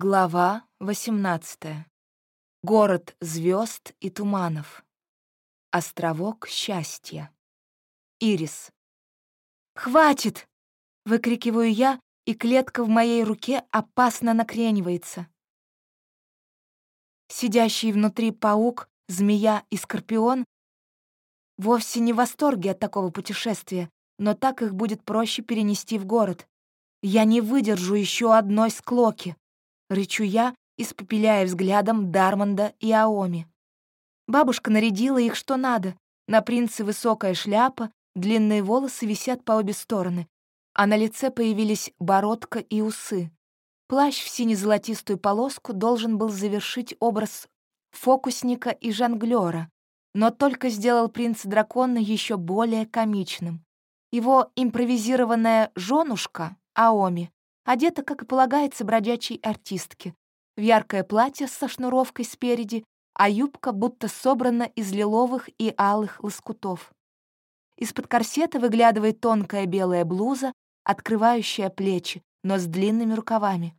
Глава 18. Город звезд и туманов. Островок счастья. Ирис. «Хватит!» — выкрикиваю я, и клетка в моей руке опасно накренивается. Сидящий внутри паук, змея и скорпион вовсе не в восторге от такого путешествия, но так их будет проще перенести в город. Я не выдержу еще одной склоки. Рычу я, испопеляя взглядом Дармонда и Аоми. Бабушка нарядила их что надо. На принце высокая шляпа, длинные волосы висят по обе стороны, а на лице появились бородка и усы. Плащ в сине-золотистую полоску должен был завершить образ фокусника и жонглёра, но только сделал принца дракона еще более комичным. Его импровизированная женушка, Аоми, одета, как и полагается, бродячей артистке, в яркое платье со шнуровкой спереди, а юбка будто собрана из лиловых и алых лоскутов. Из-под корсета выглядывает тонкая белая блуза, открывающая плечи, но с длинными рукавами.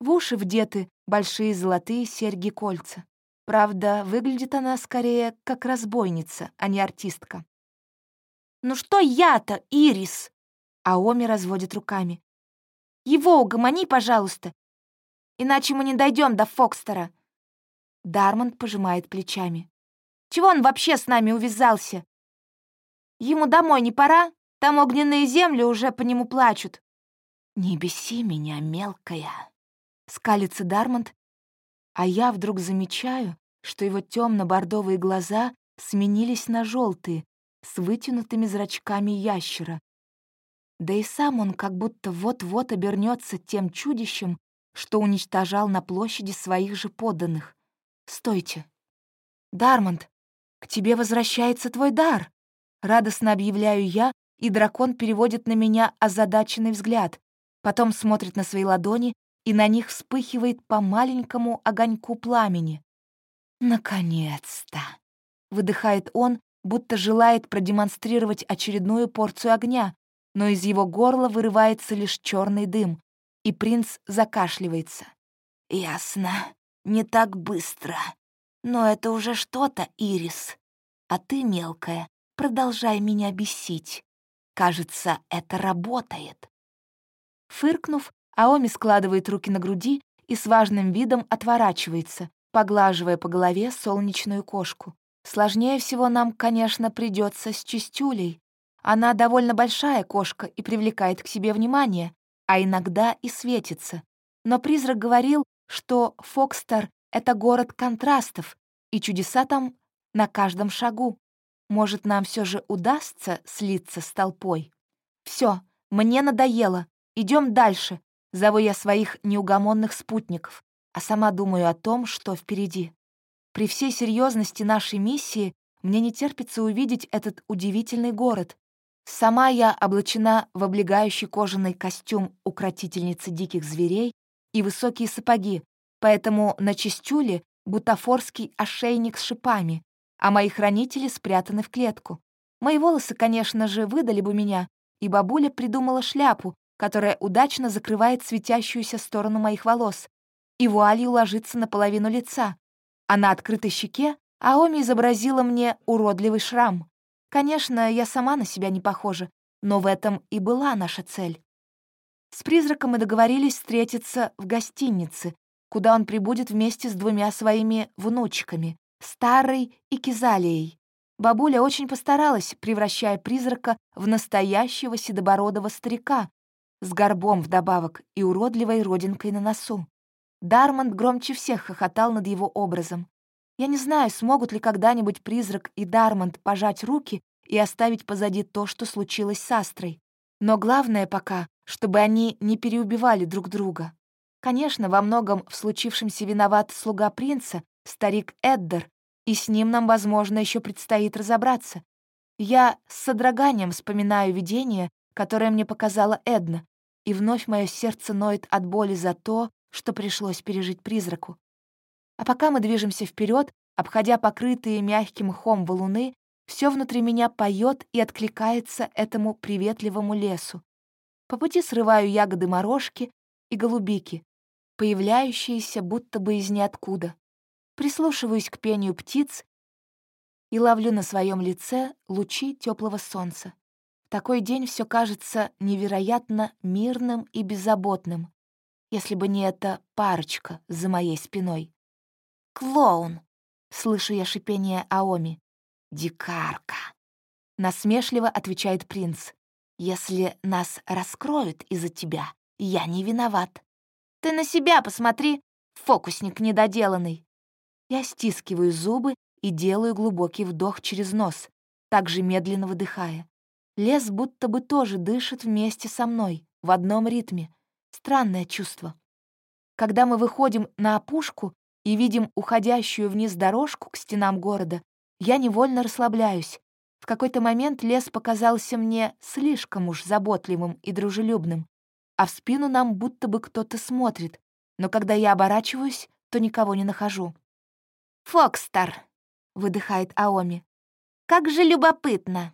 В уши вдеты большие золотые серьги-кольца. Правда, выглядит она скорее как разбойница, а не артистка. «Ну что я-то, Ирис?» Аоми разводит руками. Его угомони, пожалуйста, иначе мы не дойдем до Фокстера. Дармонд пожимает плечами. Чего он вообще с нами увязался? Ему домой не пора? Там огненные земли уже по нему плачут. Не беси меня, мелкая. Скалится Дармонд, а я вдруг замечаю, что его темно-бордовые глаза сменились на желтые, с вытянутыми зрачками ящера, да и сам он как будто вот-вот обернется тем чудищем, что уничтожал на площади своих же подданных. «Стойте! Дармонд, к тебе возвращается твой дар!» Радостно объявляю я, и дракон переводит на меня озадаченный взгляд, потом смотрит на свои ладони, и на них вспыхивает по маленькому огоньку пламени. «Наконец-то!» — выдыхает он, будто желает продемонстрировать очередную порцию огня, но из его горла вырывается лишь черный дым, и принц закашливается. «Ясно, не так быстро. Но это уже что-то, Ирис. А ты, мелкая, продолжай меня бесить. Кажется, это работает». Фыркнув, Аоми складывает руки на груди и с важным видом отворачивается, поглаживая по голове солнечную кошку. Сложнее всего нам, конечно, придется с чистюлей, она довольно большая кошка и привлекает к себе внимание, а иногда и светится. Но призрак говорил, что Фокстер — это город контрастов, и чудеса там на каждом шагу. Может, нам все же удастся слиться с толпой? Все, мне надоело. Идем дальше. Зову я своих неугомонных спутников, а сама думаю о том, что впереди. При всей серьезности нашей миссии мне не терпится увидеть этот удивительный город, Сама я облачена в облегающий кожаный костюм укротительницы диких зверей и высокие сапоги, поэтому на чистюле бутафорский ошейник с шипами, а мои хранители спрятаны в клетку. Мои волосы, конечно же, выдали бы меня, и бабуля придумала шляпу, которая удачно закрывает светящуюся сторону моих волос, и вуалью ложится на половину лица, а на открытой щеке Аоми изобразила мне уродливый шрам. Конечно, я сама на себя не похожа, но в этом и была наша цель. С призраком мы договорились встретиться в гостинице, куда он прибудет вместе с двумя своими внучками, Старой и Кизалией. Бабуля очень постаралась, превращая призрака в настоящего седобородого старика с горбом вдобавок и уродливой родинкой на носу. Дармонд громче всех хохотал над его образом. Я не знаю, смогут ли когда-нибудь призрак и Дармонд пожать руки и оставить позади то, что случилось с Астрой. Но главное пока, чтобы они не переубивали друг друга. Конечно, во многом в случившемся виноват слуга принца, старик Эддер, и с ним нам, возможно, еще предстоит разобраться. Я с содроганием вспоминаю видение, которое мне показала Эдна, и вновь мое сердце ноет от боли за то, что пришлось пережить призраку. А пока мы движемся вперед, обходя покрытые мягким мхом валуны, все внутри меня поет и откликается этому приветливому лесу. По пути срываю ягоды морожки и голубики. появляющиеся будто бы из ниоткуда. Прислушиваюсь к пению птиц и ловлю на своем лице лучи теплого солнца. В такой день все кажется невероятно мирным и беззаботным, если бы не эта парочка за моей спиной. «Клоун!» — слышу я шипение Аоми. «Дикарка!» — насмешливо отвечает принц. «Если нас раскроют из-за тебя, я не виноват. Ты на себя посмотри, фокусник недоделанный!» Я стискиваю зубы и делаю глубокий вдох через нос, также медленно выдыхая. Лес будто бы тоже дышит вместе со мной, в одном ритме. Странное чувство. Когда мы выходим на опушку и видим уходящую вниз дорожку к стенам города, я невольно расслабляюсь. В какой-то момент лес показался мне слишком уж заботливым и дружелюбным, а в спину нам будто бы кто-то смотрит, но когда я оборачиваюсь, то никого не нахожу. «Фокстар!» — выдыхает Аоми. «Как же любопытно!»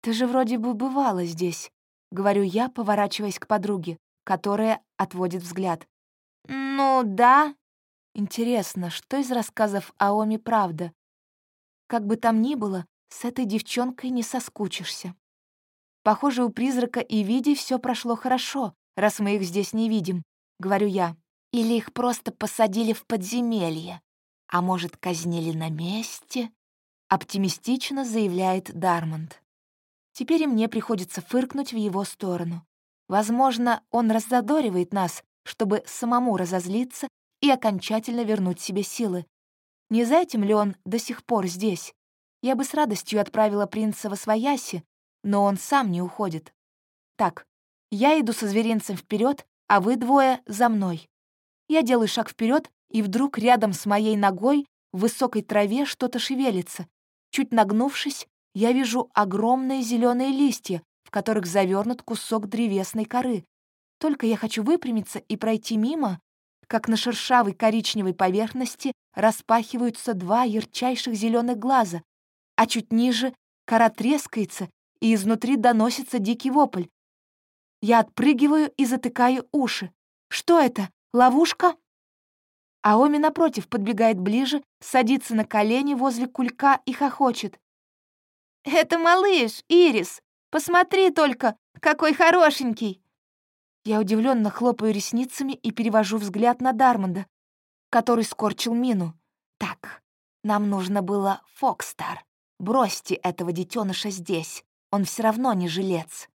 «Ты же вроде бы бывала здесь», — говорю я, поворачиваясь к подруге, которая отводит взгляд. «Ну да». Интересно, что из рассказов Аоми правда? Как бы там ни было, с этой девчонкой не соскучишься. Похоже, у призрака и Види все прошло хорошо, раз мы их здесь не видим, — говорю я. Или их просто посадили в подземелье, а может, казнили на месте? Оптимистично заявляет Дармонд. Теперь и мне приходится фыркнуть в его сторону. Возможно, он раззадоривает нас, чтобы самому разозлиться и окончательно вернуть себе силы. Не за этим ли он до сих пор здесь? Я бы с радостью отправила принца во свояси, но он сам не уходит. Так, я иду со зверинцем вперед, а вы двое за мной. Я делаю шаг вперед и вдруг рядом с моей ногой в высокой траве что-то шевелится. Чуть нагнувшись, я вижу огромные зеленые листья, в которых завернут кусок древесной коры. Только я хочу выпрямиться и пройти мимо, как на шершавой коричневой поверхности распахиваются два ярчайших зеленых глаза, а чуть ниже кора трескается, и изнутри доносится дикий вопль. Я отпрыгиваю и затыкаю уши. Что это? Ловушка? Аоми, напротив, подбегает ближе, садится на колени возле кулька и хохочет. «Это малыш, Ирис! Посмотри только, какой хорошенький!» Я удивленно хлопаю ресницами и перевожу взгляд на Дармонда, который скорчил мину. «Так, нам нужно было Фокстар. Бросьте этого детеныша здесь, он все равно не жилец».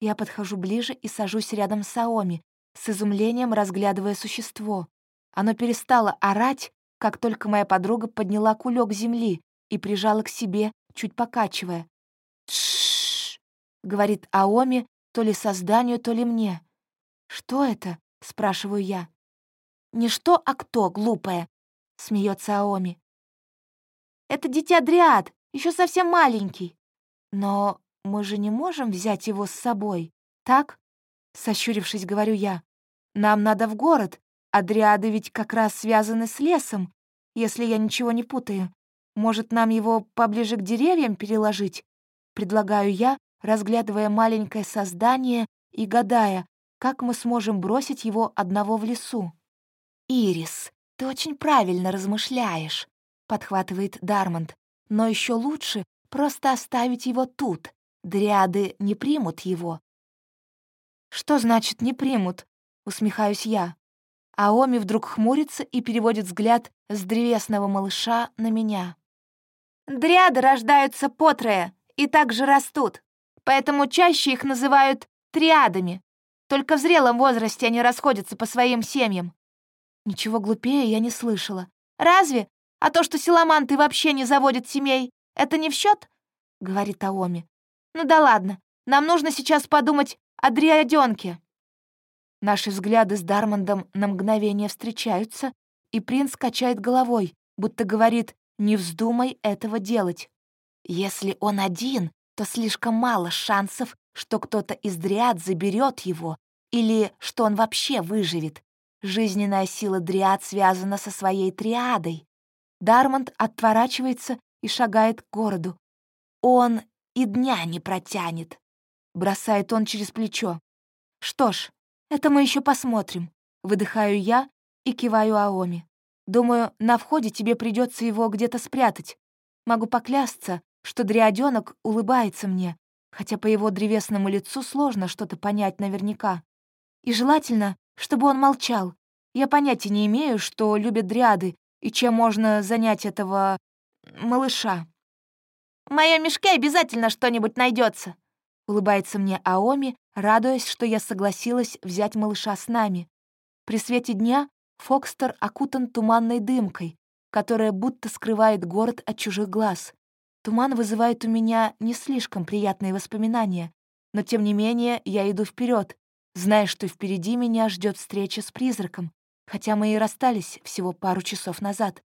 Я подхожу ближе и сажусь рядом с Аоми, с изумлением разглядывая существо. Оно перестало орать, как только моя подруга подняла кулек земли и прижала к себе, чуть покачивая. «Тш-ш-ш», говорит Аоми то ли созданию, то ли мне. «Что это?» — спрашиваю я. «Не что, а кто, глупая?» — смеется Аоми. «Это дитя Дриад, еще совсем маленький. Но мы же не можем взять его с собой, так?» Сощурившись, говорю я. «Нам надо в город, а дриады ведь как раз связаны с лесом, если я ничего не путаю. Может, нам его поближе к деревьям переложить? Предлагаю я, разглядывая маленькое создание и гадая, как мы сможем бросить его одного в лесу. «Ирис, ты очень правильно размышляешь», — подхватывает Дармонд. «Но еще лучше просто оставить его тут. Дриады не примут его». «Что значит «не примут»?» — усмехаюсь я. Аоми вдруг хмурится и переводит взгляд с древесного малыша на меня. «Дриады рождаются потрое и также растут, поэтому чаще их называют триадами. Только в зрелом возрасте они расходятся по своим семьям». Ничего глупее я не слышала. «Разве? А то, что силаманты вообще не заводят семей, это не в счет? говорит Аоми. «Ну да ладно, нам нужно сейчас подумать о дриадёнке». Наши взгляды с Дармондом на мгновение встречаются, и принц качает головой, будто говорит «не вздумай этого делать». Если он один, то слишком мало шансов, что кто-то из дриад заберет его или что он вообще выживет. Жизненная сила дриад связана со своей триадой. Дармонд отворачивается и шагает к городу. Он и дня не протянет. Бросает он через плечо. Что ж, это мы еще посмотрим. Выдыхаю я и киваю Аоми. Думаю, на входе тебе придется его где-то спрятать. Могу поклясться, что дриаденок улыбается мне, хотя по его древесному лицу сложно что-то понять наверняка. И желательно, чтобы он молчал. Я понятия не имею, что любят дриады и чем можно занять этого малыша. «В моем мешке обязательно что-нибудь найдется, улыбается мне Аоми, радуясь, что я согласилась взять малыша с нами. При свете дня Фокстер окутан туманной дымкой, которая будто скрывает город от чужих глаз. Туман вызывает у меня не слишком приятные воспоминания, но тем не менее я иду вперед, зная, что впереди меня ждет встреча с призраком, хотя мы и расстались всего пару часов назад.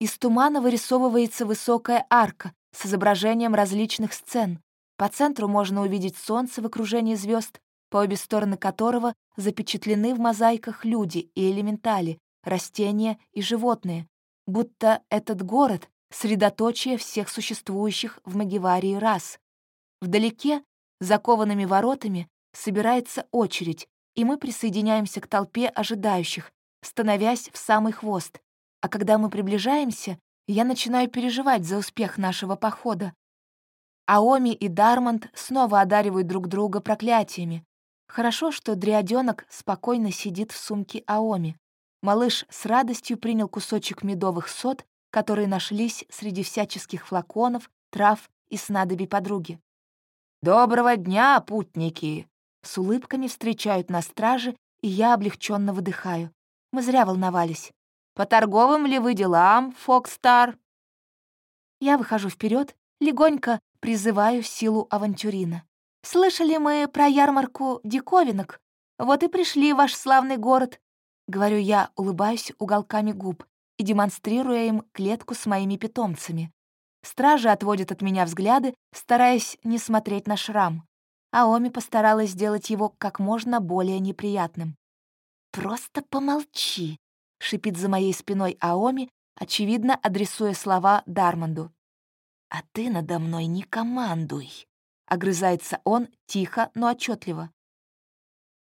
Из тумана вырисовывается высокая арка с изображением различных сцен. По центру можно увидеть солнце в окружении звезд, по обе стороны которого запечатлены в мозаиках люди и элементали, растения и животные, будто этот город — средоточие всех существующих в Магиварии рас. Вдалеке, закованными воротами, собирается очередь, и мы присоединяемся к толпе ожидающих, становясь в самый хвост. А когда мы приближаемся, я начинаю переживать за успех нашего похода. Аоми и Дармонд снова одаривают друг друга проклятиями. Хорошо, что дриаденок спокойно сидит в сумке Аоми. Малыш с радостью принял кусочек медовых сот, которые нашлись среди всяческих флаконов, трав и снадобий подруги. «Доброго дня, путники!» С улыбками встречают на страже, и я облегченно выдыхаю. Мы зря волновались. «По торговым ли вы делам, Фокстар?» Я выхожу вперед, легонько призываю силу авантюрина. «Слышали мы про ярмарку диковинок? Вот и пришли в ваш славный город», — говорю я, улыбаюсь уголками губ и демонстрируя им клетку с моими питомцами. Стражи отводят от меня взгляды, стараясь не смотреть на шрам. Аоми постаралась сделать его как можно более неприятным. «Просто помолчи», — шипит за моей спиной Аоми, очевидно, адресуя слова Дармонду. «А ты надо мной не командуй», — огрызается он тихо, но отчетливо.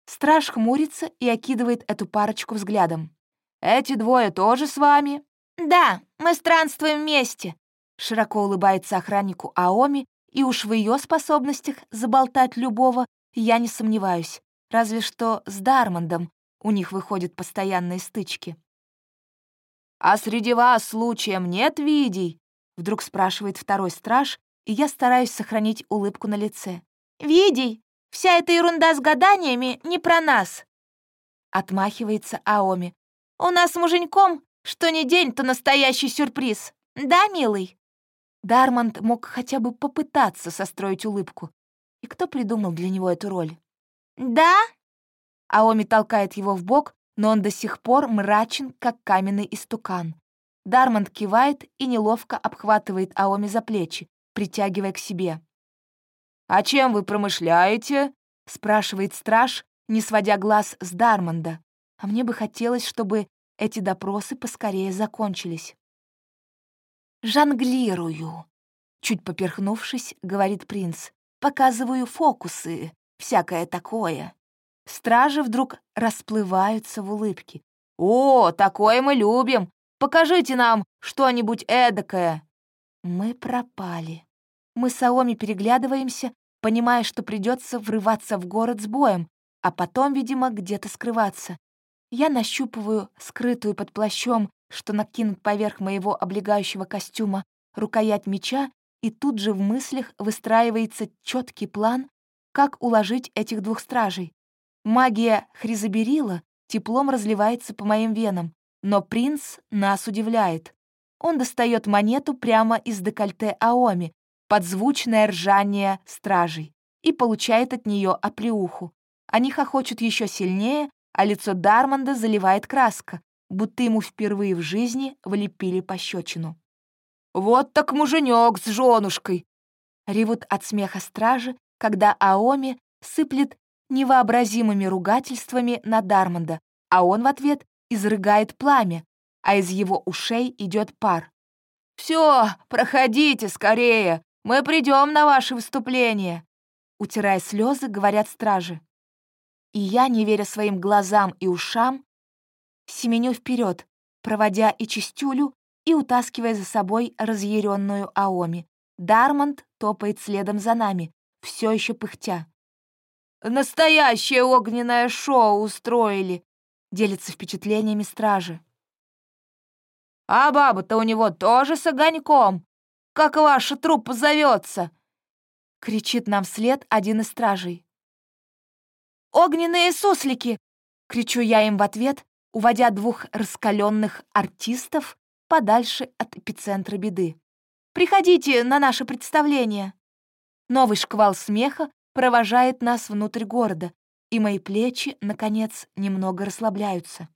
Страж хмурится и окидывает эту парочку взглядом. «Эти двое тоже с вами?» «Да, мы странствуем вместе», — широко улыбается охраннику Аоми, и уж в ее способностях заболтать любого я не сомневаюсь, разве что с Дармондом, у них выходят постоянные стычки. «А среди вас случаем нет видей?» — вдруг спрашивает второй страж, и я стараюсь сохранить улыбку на лице. «Видей? Вся эта ерунда с гаданиями не про нас!» Отмахивается Аоми. «У нас с муженьком что ни день, то настоящий сюрприз. Да, милый?» Дармонд мог хотя бы попытаться состроить улыбку. И кто придумал для него эту роль? «Да?» Аоми толкает его в бок, но он до сих пор мрачен, как каменный истукан. Дармонд кивает и неловко обхватывает Аоми за плечи, притягивая к себе. «А чем вы промышляете?» — спрашивает страж, не сводя глаз с Дармонда. А мне бы хотелось, чтобы эти допросы поскорее закончились. «Жонглирую», — чуть поперхнувшись, говорит принц. «Показываю фокусы, всякое такое». Стражи вдруг расплываются в улыбке. «О, такое мы любим! Покажите нам что-нибудь эдакое!» Мы пропали. Мы с Аоми переглядываемся, понимая, что придется врываться в город с боем, а потом, видимо, где-то скрываться. Я нащупываю скрытую под плащом, что накинут поверх моего облегающего костюма, рукоять меча, и тут же в мыслях выстраивается четкий план, как уложить этих двух стражей. Магия Хризаберила теплом разливается по моим венам, но принц нас удивляет. Он достает монету прямо из декольте Аоми, подзвучное ржание стражей, и получает от нее оплеуху. Они хохочут еще сильнее, а лицо Дармонда заливает краска, будто ему впервые в жизни влепили пощечину. «Вот так муженек с женушкой!» Ревут от смеха стражи, когда Аоми сыплет невообразимыми ругательствами на Дармонда, а он в ответ изрыгает пламя, а из его ушей идет пар. «Все, проходите скорее, мы придем на ваше выступление!» Утирая слезы, говорят стражи. И я, не веря своим глазам и ушам, семеню вперед, проводя и чистюлю, и утаскивая за собой разъяренную Аоми. Дармонд топает следом за нами, все еще пыхтя. «Настоящее огненное шоу устроили!» — делится впечатлениями стражи. «А баба-то у него тоже с огоньком! Как ваша труппа зовется?» — кричит нам вслед один из стражей. «Огненные суслики!» — кричу я им в ответ, уводя двух раскаленных артистов подальше от эпицентра беды. «Приходите на наше представление!» Новый шквал смеха провожает нас внутрь города, и мои плечи, наконец, немного расслабляются.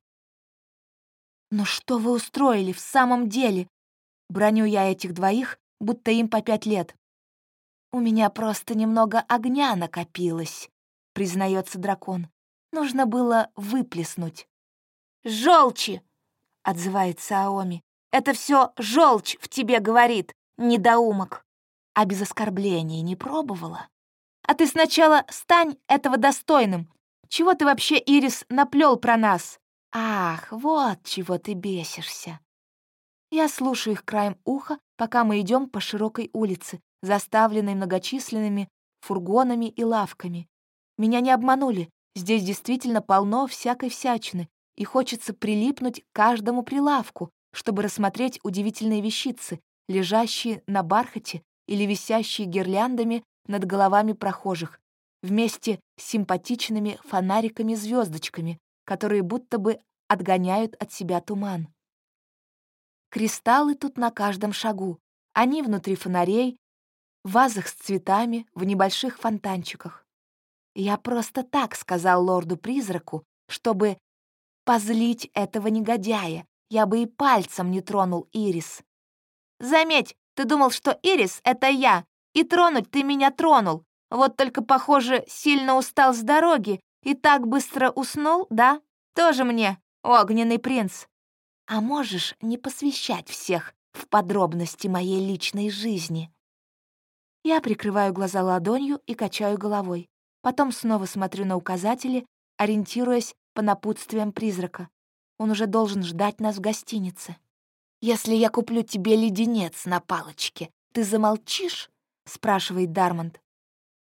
«Но что вы устроили в самом деле?» Броню я этих двоих, будто им по пять лет. «У меня просто немного огня накопилось», — признается дракон. «Нужно было выплеснуть». «Желчи!» — отзывается Аоми. «Это все желчь в тебе говорит, недоумок. А без оскорблений не пробовала? А ты сначала стань этого достойным. Чего ты вообще, Ирис, наплел про нас? Ах, вот чего ты бесишься». Я слушаю их краем уха, пока мы идем по широкой улице, заставленной многочисленными фургонами и лавками. Меня не обманули, здесь действительно полно всякой всячины, и хочется прилипнуть к каждому прилавку, чтобы рассмотреть удивительные вещицы, лежащие на бархате или висящие гирляндами над головами прохожих, вместе с симпатичными фонариками-звездочками, которые будто бы отгоняют от себя туман. Кристаллы тут на каждом шагу. Они внутри фонарей, в вазах с цветами, в небольших фонтанчиках. Я просто так сказал лорду-призраку, чтобы позлить этого негодяя. Я бы и пальцем не тронул Ирис. Заметь, ты думал, что Ирис — это я, и тронуть ты меня тронул. Вот только, похоже, сильно устал с дороги и так быстро уснул, да? Тоже мне, огненный принц. А можешь не посвящать всех в подробности моей личной жизни?» Я прикрываю глаза ладонью и качаю головой. Потом снова смотрю на указатели, ориентируясь по напутствиям призрака. Он уже должен ждать нас в гостинице. «Если я куплю тебе леденец на палочке, ты замолчишь?» — спрашивает Дармонд.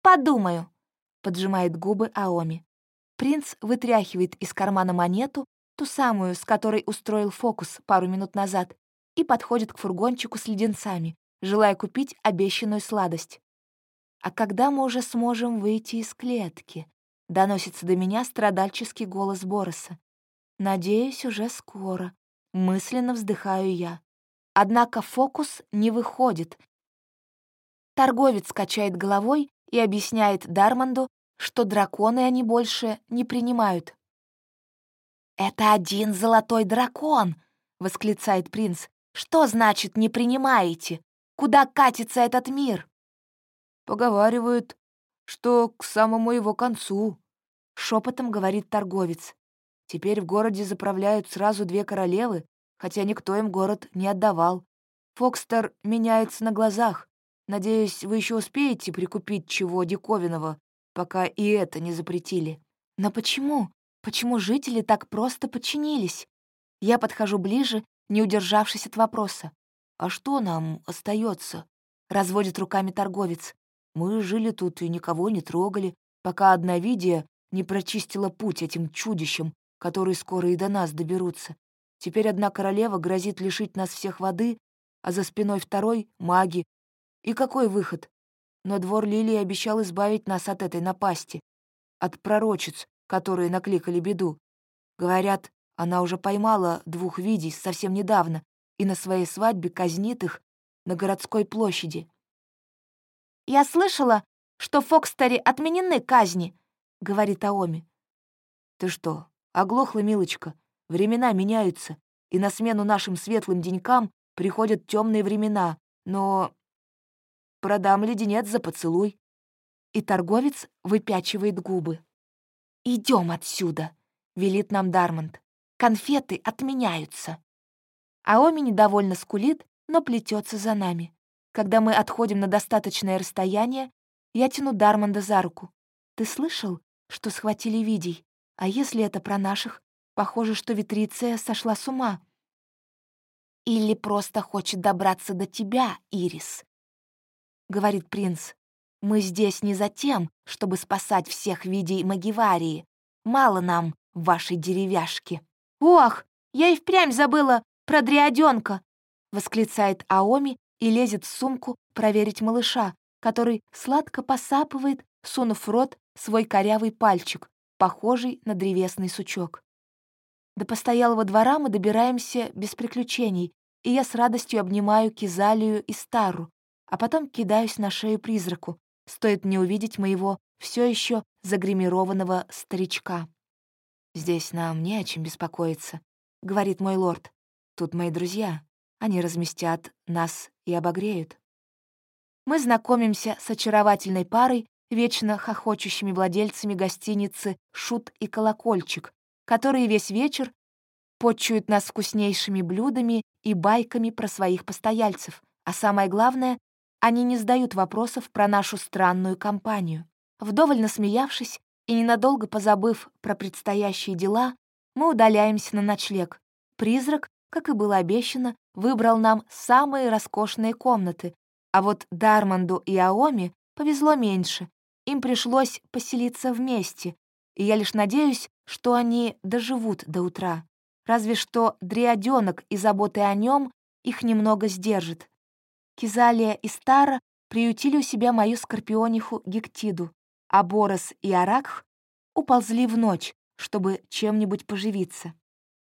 «Подумаю», — поджимает губы Аоми. Принц вытряхивает из кармана монету ту самую, с которой устроил фокус пару минут назад, и подходит к фургончику с леденцами, желая купить обещанную сладость. «А когда мы уже сможем выйти из клетки?» — доносится до меня страдальческий голос Бороса. «Надеюсь, уже скоро», — мысленно вздыхаю я. Однако фокус не выходит. Торговец качает головой и объясняет Дармонду, что драконы они больше не принимают. «Это один золотой дракон!» — восклицает принц. «Что значит «не принимаете»? Куда катится этот мир?» «Поговаривают, что к самому его концу», — шепотом говорит торговец. «Теперь в городе заправляют сразу две королевы, хотя никто им город не отдавал. Фокстер меняется на глазах. Надеюсь, вы еще успеете прикупить чего диковинного, пока и это не запретили». «Но почему? Почему жители так просто подчинились? Я подхожу ближе, не удержавшись от вопроса. «А что нам остается? разводит руками торговец. «Мы жили тут и никого не трогали, пока одна видия не прочистила путь этим чудищам, которые скоро и до нас доберутся. Теперь одна королева грозит лишить нас всех воды, а за спиной второй — маги. И какой выход? Но двор Лилии обещал избавить нас от этой напасти, от пророчиц, которые накликали беду. Говорят, она уже поймала двух видей совсем недавно и на своей свадьбе казнит их на городской площади. «Я слышала, что в Фокстере отменены казни», — говорит Аоми. «Ты что, оглохла, милочка? Времена меняются, и на смену нашим светлым денькам приходят темные времена, но... Продам леденец за поцелуй». И торговец выпячивает губы. Идем отсюда», — велит нам Дармонд. «Конфеты отменяются». Аоми недовольно скулит, но плетется за нами. Когда мы отходим на достаточное расстояние, я тяну Дармонда за руку. «Ты слышал, что схватили Видий? А если это про наших? Похоже, что Витриция сошла с ума. «Или просто хочет добраться до тебя, Ирис», — говорит принц. «Мы здесь не за тем, чтобы спасать всех видей Магиварии. Мало нам вашей деревяшки». «Ох, я и впрямь забыла про дриаденка!» — восклицает Аоми и лезет в сумку проверить малыша, который сладко посапывает, сунув в рот свой корявый пальчик, похожий на древесный сучок. До постоялого двора мы добираемся без приключений, и я с радостью обнимаю Кизалию и Стару, а потом кидаюсь на шею призраку, стоит мне увидеть моего все еще загримированного старичка. «Здесь нам не о чем беспокоиться», — говорит мой лорд. «Тут мои друзья. Они разместят нас и обогреют». Мы знакомимся с очаровательной парой, вечно хохочущими владельцами гостиницы «Шут и колокольчик», которые весь вечер почуют нас вкуснейшими блюдами и байками про своих постояльцев. А самое главное, они не задают вопросов про нашу странную компанию. Вдоволь насмеявшись и ненадолго позабыв про предстоящие дела, мы удаляемся на ночлег. Призрак, как и было обещано, выбрал нам самые роскошные комнаты, а вот Дарманду и Аоми повезло меньше. Им пришлось поселиться вместе, и я лишь надеюсь, что они доживут до утра. Разве что дриаденок и заботы о нем их немного сдержит. Кизалия и Стара приютили у себя мою скорпиониху Гектиду, а Борос и Аракх уползли в ночь, чтобы чем-нибудь поживиться.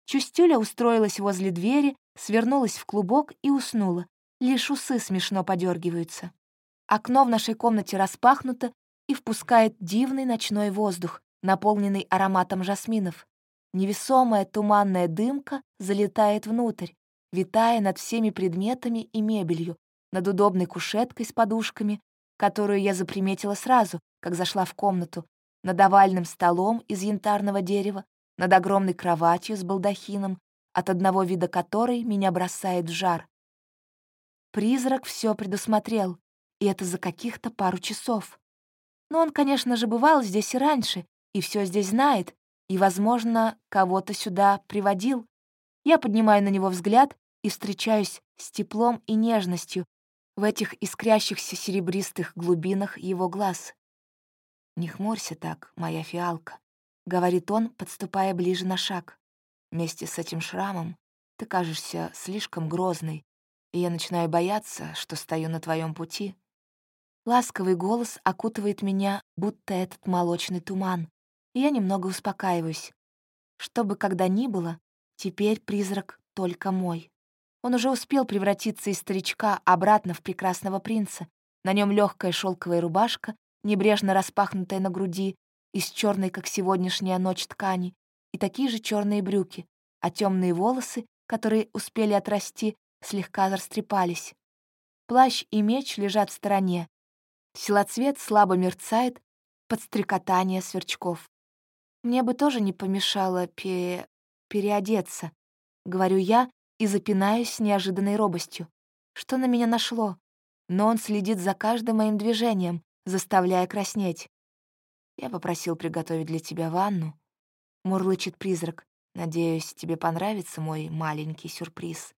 Чустюля устроилась возле двери, свернулась в клубок и уснула. Лишь усы смешно подергиваются. Окно в нашей комнате распахнуто и впускает дивный ночной воздух, наполненный ароматом жасминов. Невесомая туманная дымка залетает внутрь, витая над всеми предметами и мебелью, над удобной кушеткой с подушками, которую я заприметила сразу, как зашла в комнату, над овальным столом из янтарного дерева, над огромной кроватью с балдахином, от одного вида которой меня бросает в жар. Призрак все предусмотрел, и это за каких-то пару часов. Но он, конечно же, бывал здесь и раньше, и все здесь знает, и, возможно, кого-то сюда приводил. Я поднимаю на него взгляд и встречаюсь с теплом и нежностью в этих искрящихся серебристых глубинах его глаз. «Не хмурься так, моя фиалка», — говорит он, подступая ближе на шаг. «Вместе с этим шрамом ты кажешься слишком грозной, и я начинаю бояться, что стою на твоем пути». Ласковый голос окутывает меня, будто этот молочный туман, и я немного успокаиваюсь. Что бы когда ни было, теперь призрак только мой. Он уже успел превратиться из старичка обратно в прекрасного принца. На нем легкая шелковая рубашка, небрежно распахнутая на груди, из черной, как сегодняшняя ночь ткани, и такие же черные брюки, а темные волосы, которые успели отрасти, слегка растрепались. Плащ и меч лежат в стороне. Силоцвет слабо мерцает под стрекотание сверчков. Мне бы тоже не помешало пе... переодеться, говорю я и запинаюсь с неожиданной робостью. Что на меня нашло? Но он следит за каждым моим движением, заставляя краснеть. Я попросил приготовить для тебя ванну. Мурлычет призрак. Надеюсь, тебе понравится мой маленький сюрприз.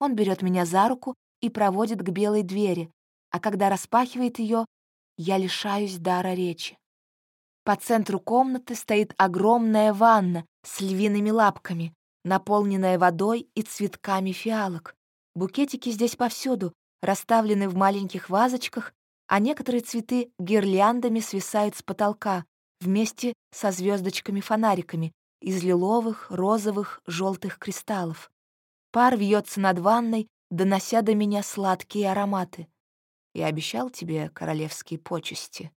Он берет меня за руку и проводит к белой двери, а когда распахивает ее, я лишаюсь дара речи. По центру комнаты стоит огромная ванна с львиными лапками, наполненная водой и цветками фиалок. Букетики здесь повсюду, расставлены в маленьких вазочках, а некоторые цветы гирляндами свисают с потолка вместе со звездочками-фонариками из лиловых, розовых, желтых кристаллов. Пар вьется над ванной, донося до меня сладкие ароматы. Я обещал тебе королевские почести.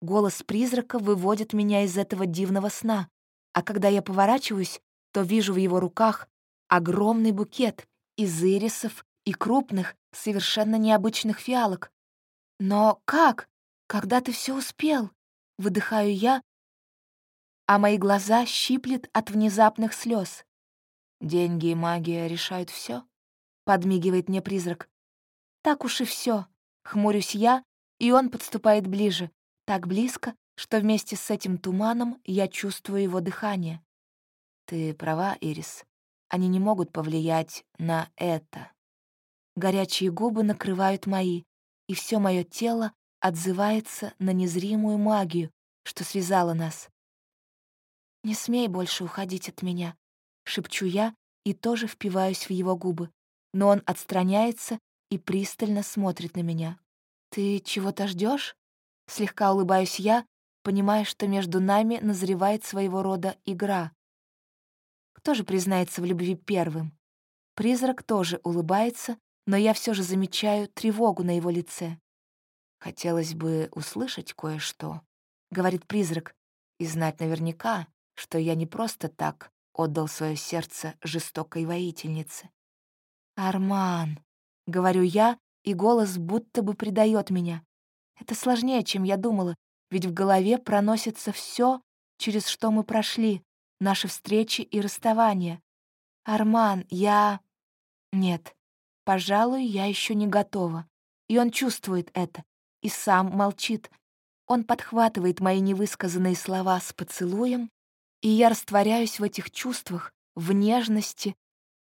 Голос призрака выводит меня из этого дивного сна, а когда я поворачиваюсь, то вижу в его руках огромный букет из ирисов и крупных, совершенно необычных фиалок. Но как? Когда ты все успел? Выдыхаю я, а мои глаза щиплет от внезапных слез. Деньги и магия решают все, подмигивает мне призрак. Так уж и все. Хмурюсь я, и он подступает ближе, так близко, что вместе с этим туманом я чувствую его дыхание. Ты права, Ирис. Они не могут повлиять на это. Горячие губы накрывают мои, и все мое тело отзывается на незримую магию, что связала нас. «Не смей больше уходить от меня», — шепчу я и тоже впиваюсь в его губы, но он отстраняется и пристально смотрит на меня. «Ты чего-то ждешь? Слегка улыбаюсь я, понимая, что между нами назревает своего рода игра. Кто же признается в любви первым? Призрак тоже улыбается, но я все же замечаю тревогу на его лице. «Хотелось бы услышать кое-что», — говорит призрак, «и знать наверняка, что я не просто так отдал свое сердце жестокой воительнице». «Арман», — говорю я, и голос будто бы предает меня. Это сложнее, чем я думала, ведь в голове проносится все, через что мы прошли, наши встречи и расставания. «Арман, я...» «Нет, Пожалуй, я еще не готова. И он чувствует это, и сам молчит. Он подхватывает мои невысказанные слова с поцелуем, и я растворяюсь в этих чувствах, в нежности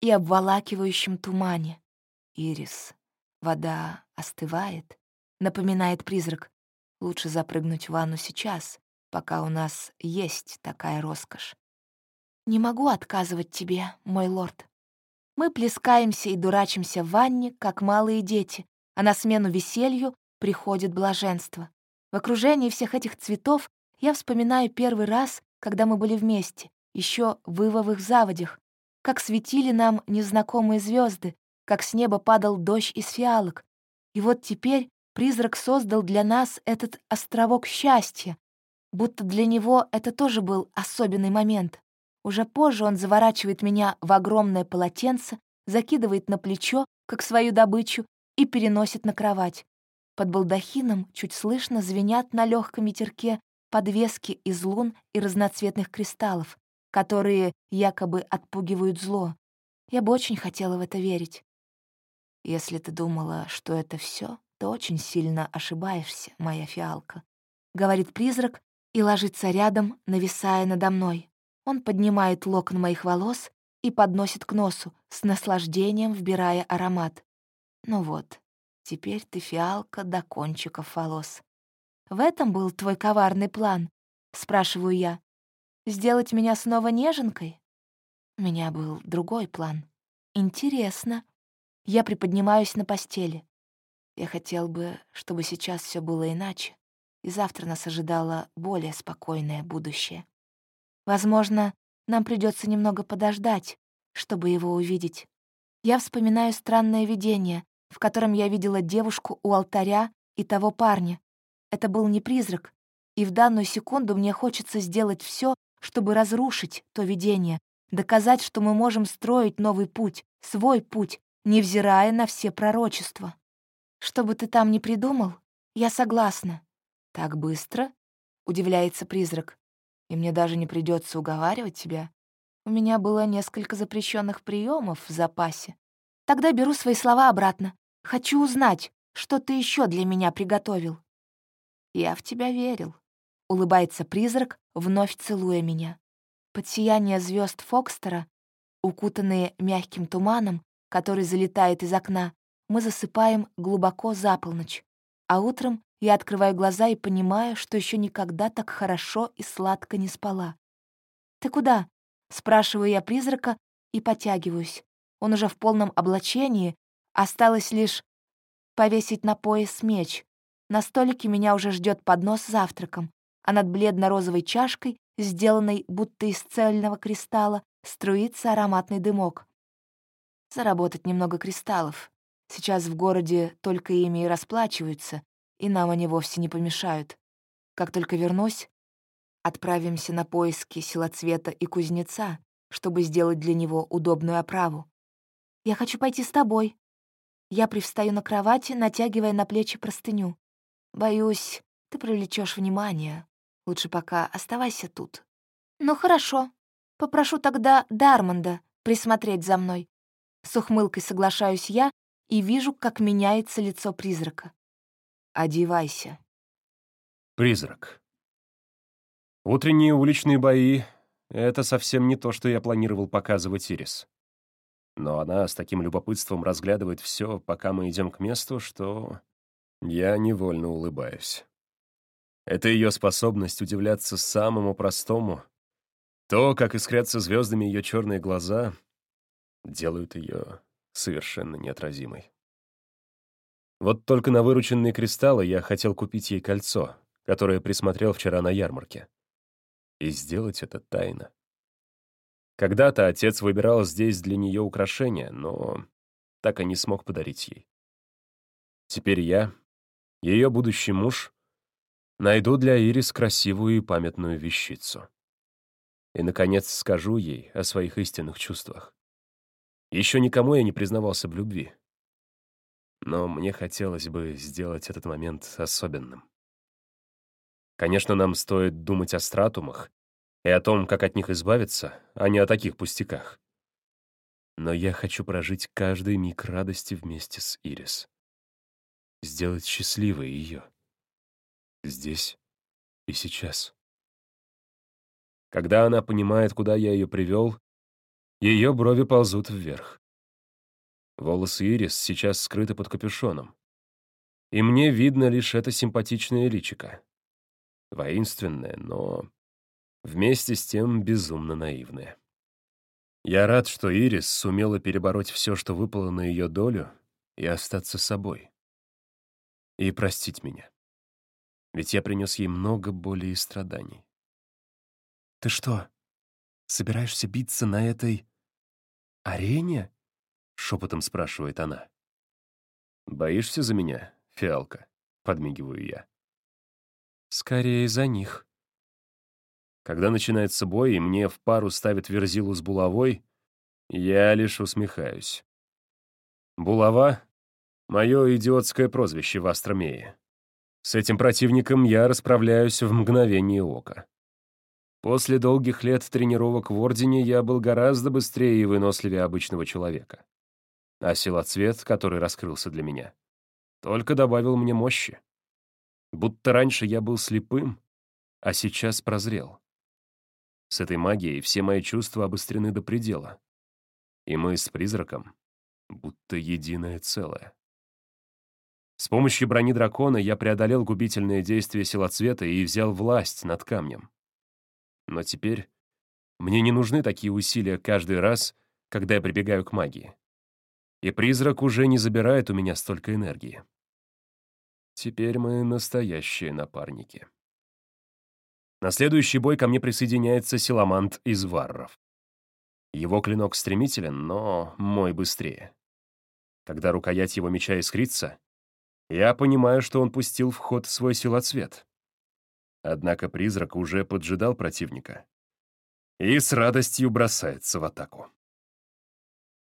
и обволакивающем тумане. «Ирис, вода остывает», — напоминает призрак. «Лучше запрыгнуть в ванну сейчас, пока у нас есть такая роскошь». «Не могу отказывать тебе, мой лорд», мы плескаемся и дурачимся в ванне, как малые дети, а на смену веселью приходит блаженство. В окружении всех этих цветов я вспоминаю первый раз, когда мы были вместе, еще в ивовых заводях, как светили нам незнакомые звезды, как с неба падал дождь из фиалок. И вот теперь призрак создал для нас этот островок счастья, будто для него это тоже был особенный момент. Уже позже он заворачивает меня в огромное полотенце, закидывает на плечо, как свою добычу, и переносит на кровать. Под балдахином чуть слышно звенят на легком ветерке подвески из лун и разноцветных кристаллов, которые якобы отпугивают зло. Я бы очень хотела в это верить. Если ты думала, что это все, то очень сильно ошибаешься, моя фиалка, — говорит призрак и ложится рядом, нависая надо мной. Он поднимает локон моих волос и подносит к носу, с наслаждением вбирая аромат. Ну вот, теперь ты фиалка до кончиков волос. В этом был твой коварный план, спрашиваю я. Сделать меня снова неженкой? У меня был другой план. Интересно. Я приподнимаюсь на постели. Я хотел бы, чтобы сейчас все было иначе, и завтра нас ожидало более спокойное будущее. Возможно, нам придется немного подождать, чтобы его увидеть. Я вспоминаю странное видение, в котором я видела девушку у алтаря и того парня. Это был не призрак, и в данную секунду мне хочется сделать все, чтобы разрушить то видение, доказать, что мы можем строить новый путь, свой путь, невзирая на все пророчества. Что бы ты там ни придумал, я согласна. Так быстро? — удивляется призрак и мне даже не придется уговаривать тебя. У меня было несколько запрещенных приемов в запасе. Тогда беру свои слова обратно. Хочу узнать, что ты еще для меня приготовил. Я в тебя верил. Улыбается призрак, вновь целуя меня. Под сияние звезд Фокстера, укутанные мягким туманом, который залетает из окна, мы засыпаем глубоко за полночь, а утром я открываю глаза и понимаю, что еще никогда так хорошо и сладко не спала. «Ты куда?» — спрашиваю я призрака и потягиваюсь. Он уже в полном облачении, осталось лишь повесить на пояс меч. На столике меня уже ждет поднос с завтраком, а над бледно-розовой чашкой, сделанной будто из цельного кристалла, струится ароматный дымок. Заработать немного кристаллов. Сейчас в городе только ими и расплачиваются, и нам они вовсе не помешают. Как только вернусь, отправимся на поиски силоцвета и кузнеца, чтобы сделать для него удобную оправу. Я хочу пойти с тобой. Я привстаю на кровати, натягивая на плечи простыню. Боюсь, ты привлечешь внимание. Лучше пока оставайся тут. Ну хорошо. Попрошу тогда Дармонда присмотреть за мной. С ухмылкой соглашаюсь я и вижу, как меняется лицо призрака. Одевайся. Призрак. Утренние уличные бои это совсем не то, что я планировал показывать Ирис. Но она с таким любопытством разглядывает все, пока мы идем к месту, что я невольно улыбаюсь. Это ее способность удивляться самому простому. То, как искрятся звездами ее черные глаза, делают ее совершенно неотразимой. Вот только на вырученные кристаллы я хотел купить ей кольцо, которое присмотрел вчера на ярмарке. И сделать это тайно. Когда-то отец выбирал здесь для нее украшения, но так и не смог подарить ей. Теперь я, ее будущий муж, найду для Ирис красивую и памятную вещицу. И, наконец, скажу ей о своих истинных чувствах. Еще никому я не признавался в любви. Но мне хотелось бы сделать этот момент особенным. Конечно, нам стоит думать о стратумах и о том, как от них избавиться, а не о таких пустяках. Но я хочу прожить каждый миг радости вместе с Ирис. Сделать счастливой ее. Здесь и сейчас. Когда она понимает, куда я ее привел, ее брови ползут вверх. Волосы Ирис сейчас скрыты под капюшоном. И мне видно лишь это симпатичное личико. Воинственное, но вместе с тем безумно наивное. Я рад, что Ирис сумела перебороть все, что выпало на ее долю, и остаться собой. И простить меня. Ведь я принес ей много боли и страданий. «Ты что, собираешься биться на этой арене?» — шепотом спрашивает она. «Боишься за меня, фиалка?» — подмигиваю я. «Скорее за них», когда начинается бой, и мне в пару ставят верзилу с булавой, я лишь усмехаюсь. Булава — мое идиотское прозвище в Астромее. С этим противником я расправляюсь в мгновение ока. После долгих лет тренировок в Ордене я был гораздо быстрее и выносливее обычного человека. А силоцвет, который раскрылся для меня, только добавил мне мощи. Будто раньше я был слепым, а сейчас прозрел. С этой магией все мои чувства обострены до предела. И мы с призраком будто единое целое. С помощью брони дракона я преодолел губительные действия силоцвета и взял власть над камнем. Но теперь мне не нужны такие усилия каждый раз, когда я прибегаю к магии. И призрак уже не забирает у меня столько энергии. Теперь мы настоящие напарники. На следующий бой ко мне присоединяется Силамант из Варров. Его клинок стремителен, но мой быстрее. Когда рукоять его меча искрится, я понимаю, что он пустил в ход свой силоцвет. Однако призрак уже поджидал противника и с радостью бросается в атаку.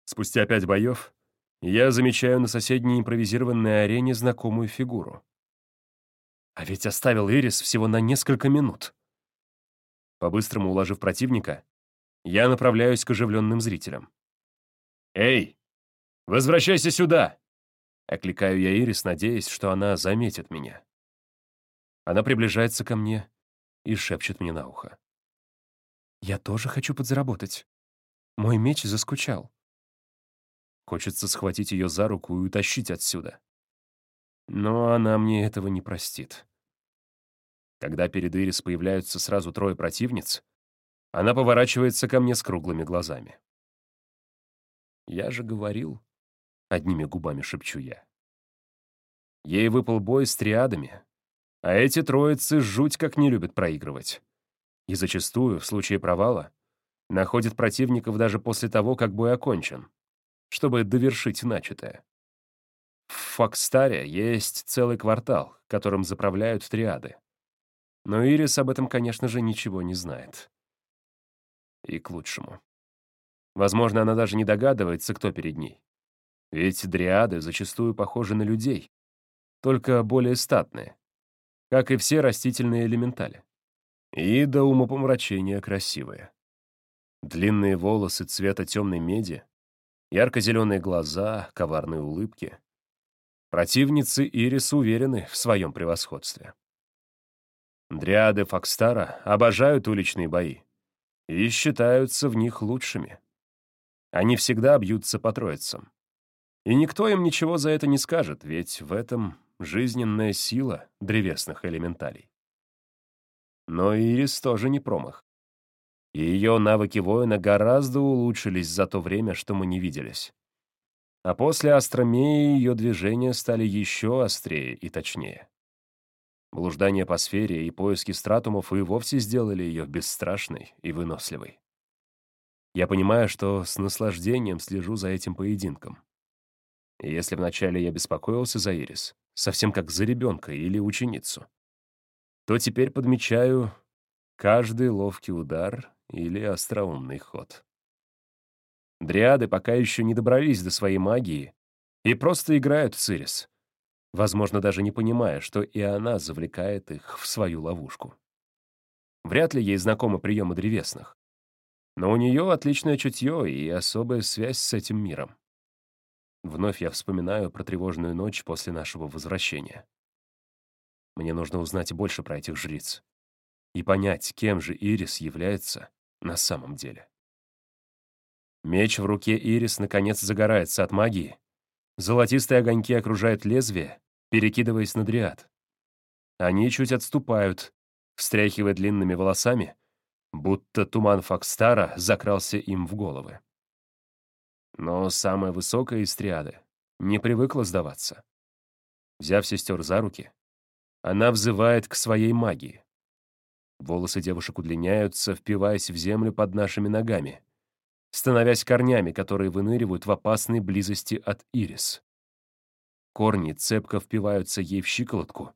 Спустя пять боев я замечаю на соседней импровизированной арене знакомую фигуру. А ведь оставил Ирис всего на несколько минут. По-быстрому уложив противника, я направляюсь к оживленным зрителям. «Эй, возвращайся сюда!» Окликаю я Ирис, надеясь, что она заметит меня. Она приближается ко мне и шепчет мне на ухо. «Я тоже хочу подзаработать. Мой меч заскучал». Хочется схватить ее за руку и утащить отсюда. Но она мне этого не простит. Когда перед Ирис появляются сразу трое противниц, она поворачивается ко мне с круглыми глазами. «Я же говорил», — одними губами шепчу я. Ей выпал бой с триадами, а эти троицы жуть как не любят проигрывать. И зачастую, в случае провала, находят противников даже после того, как бой окончен, чтобы довершить начатое. В Фокстаре есть целый квартал, которым заправляют триады. Но Ирис об этом, конечно же, ничего не знает. И к лучшему. Возможно, она даже не догадывается, кто перед ней. Ведь дриады зачастую похожи на людей, только более статные, как и все растительные элементали. И до умопомрачения красивые. Длинные волосы цвета темной меди, ярко-зеленые глаза, коварные улыбки. Противницы Ирис уверены в своем превосходстве. Дриады Фокстара обожают уличные бои. и считаются в них лучшими. Они всегда бьются по троицам. И никто им ничего за это не скажет, ведь в этом жизненная сила древесных элементалей. Но Ирис тоже не промах. Ее навыки воина гораздо улучшились за то время, что мы не виделись. А после астромеи ее движения стали еще острее и точнее. Блуждание по сфере и поиски стратумов и вовсе сделали ее бесстрашной и выносливой. Я понимаю, что с наслаждением слежу за этим поединком. И если вначале я беспокоился за Ирис, совсем как за ребенка или ученицу, то теперь подмечаю каждый ловкий удар или остроумный ход. Дриады пока еще не добрались до своей магии и просто играют в Цирис, возможно, даже не понимая, что и она завлекает их в свою ловушку. Вряд ли ей знакомы приемы древесных, но у нее отличное чутье и особая связь с этим миром. Вновь я вспоминаю про тревожную ночь после нашего возвращения. Мне нужно узнать больше про этих жриц и понять, кем же Ирис является на самом деле. Меч в руке Ирис наконец загорается от магии. Золотистые огоньки окружают лезвие, перекидываясь на дриад. Они чуть отступают, встряхивая длинными волосами, будто туман Фокстара закрался им в головы. Но самая высокая из триады не привыкла сдаваться. Взяв сестер за руки, она взывает к своей магии. Волосы девушек удлиняются, впиваясь в землю под нашими ногами, становясь корнями, которые выныривают в опасной близости от ирис. Корни цепко впиваются ей в щиколотку,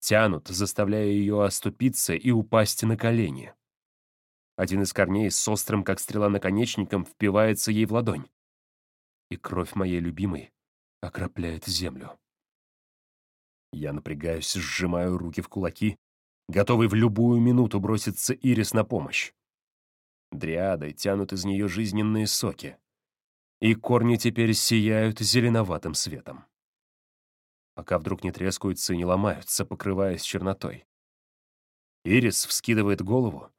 тянут, заставляя ее оступиться и упасть на колени. Один из корней с острым, как стрела наконечником, впивается ей в ладонь и кровь моей любимой окропляет землю. Я напрягаюсь, сжимаю руки в кулаки, готовый в любую минуту броситься Ирис на помощь. Дриадой тянут из нее жизненные соки, и корни теперь сияют зеленоватым светом. Пока вдруг не трескаются и не ломаются, покрываясь чернотой. Ирис вскидывает голову,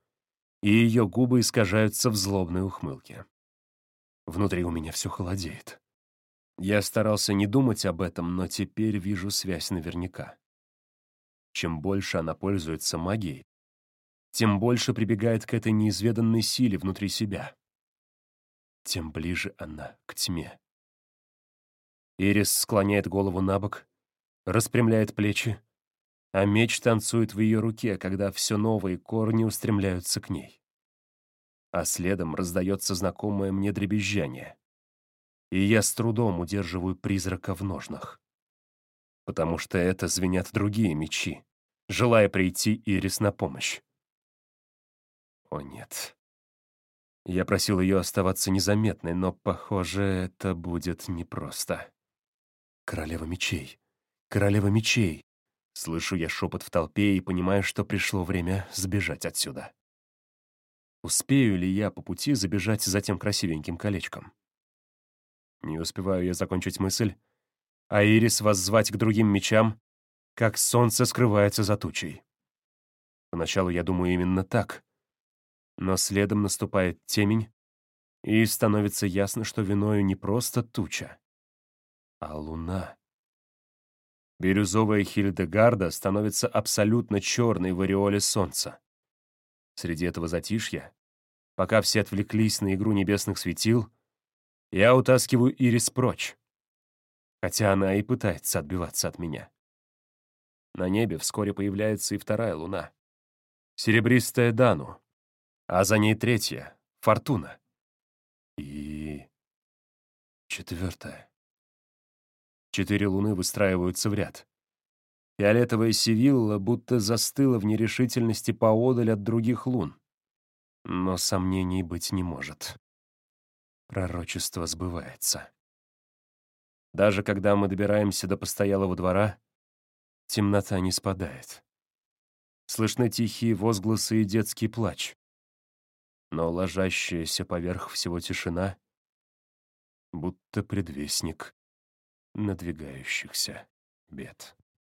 и ее губы искажаются в злобной ухмылке. Внутри у меня все холодеет. Я старался не думать об этом, но теперь вижу связь наверняка. Чем больше она пользуется магией, тем больше прибегает к этой неизведанной силе внутри себя. Тем ближе она к тьме. Ирис склоняет голову на бок, распрямляет плечи, а меч танцует в ее руке, когда все новые корни устремляются к ней а следом раздается знакомое мне дребезжание. И я с трудом удерживаю призрака в ножнах. Потому что это звенят другие мечи, желая прийти Ирис на помощь. О нет. Я просил ее оставаться незаметной, но, похоже, это будет непросто. Королева мечей. Королева мечей. Слышу я шепот в толпе и понимаю, что пришло время сбежать отсюда. Успею ли я по пути забежать за тем красивеньким колечком? Не успеваю я закончить мысль, а Ирис воззвать к другим мечам, как солнце скрывается за тучей. Поначалу я думаю именно так, но следом наступает темень, и становится ясно, что виною не просто туча, а луна. Бирюзовая Хильдегарда становится абсолютно черной в ореоле солнца. Среди этого затишья, пока все отвлеклись на игру небесных светил, я утаскиваю Ирис прочь, хотя она и пытается отбиваться от меня. На небе вскоре появляется и вторая луна, серебристая Дану, а за ней третья — Фортуна. И четвертая. Четыре луны выстраиваются в ряд. Фиолетовая Севилла будто застыла в нерешительности поодаль от других лун. Но сомнений быть не может. Пророчество сбывается. Даже когда мы добираемся до постоялого двора, темнота не спадает. Слышны тихие возгласы и детский плач. Но ложащаяся поверх всего тишина, будто предвестник надвигающихся бед.